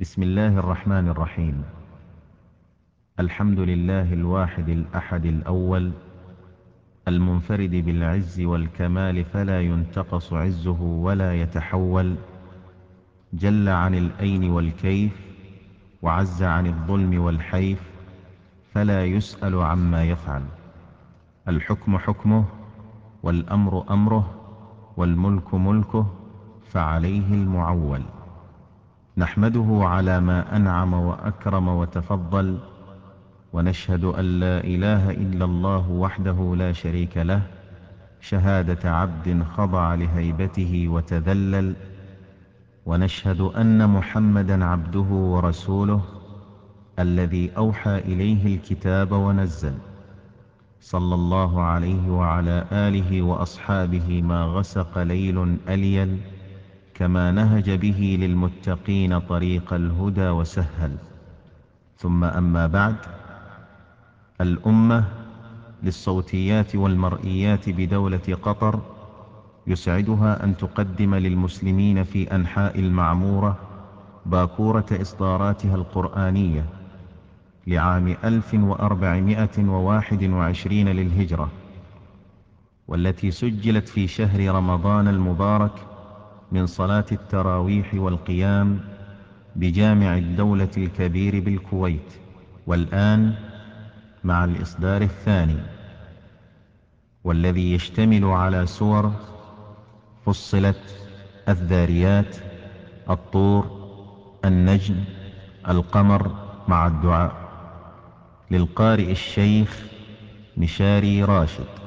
بسم الله الرحمن الرحيم. الحمد لله الواحد الأحد الأول المنفرد بالعز والكمال فلا ينتقص عزه ولا يتحول جل عن الأين والكيف وعز عن الظلم والحيف فلا يسأل عما يفعل. الحكم حكمه والأمر أمره والملك ملكه فعليه المعول. نحمده على ما أنعم وأكرم وتفضل ونشهد أن لا إله إلا الله وحده لا شريك له شهادة عبد خضع لهيبته وتذلل ونشهد أن محمدا عبده ورسوله الذي أوحى إليه الكتاب ونزل صلى الله عليه وعلى آله وأصحابه ما غسق ليل أليل كما نهج به للمتقين طريق الهدى وسهل. ثم أما بعد الأمة للصوتيات والمرئيات بدولة قطر يسعدها أن تقدم للمسلمين في أنحاء المعمورة باكورة إصداراتها القرآنية لعام 1421 للهجرة والتي سجلت في شهر رمضان المبارك من صلاة التراويح والقيام بجامع الدولة الكبير بالكويت والآن مع الإصدار الثاني والذي يشتمل على سور فصلت الذاريات الطور النجم القمر مع الدعاء. للقارئ الشيخ مشاري راشد.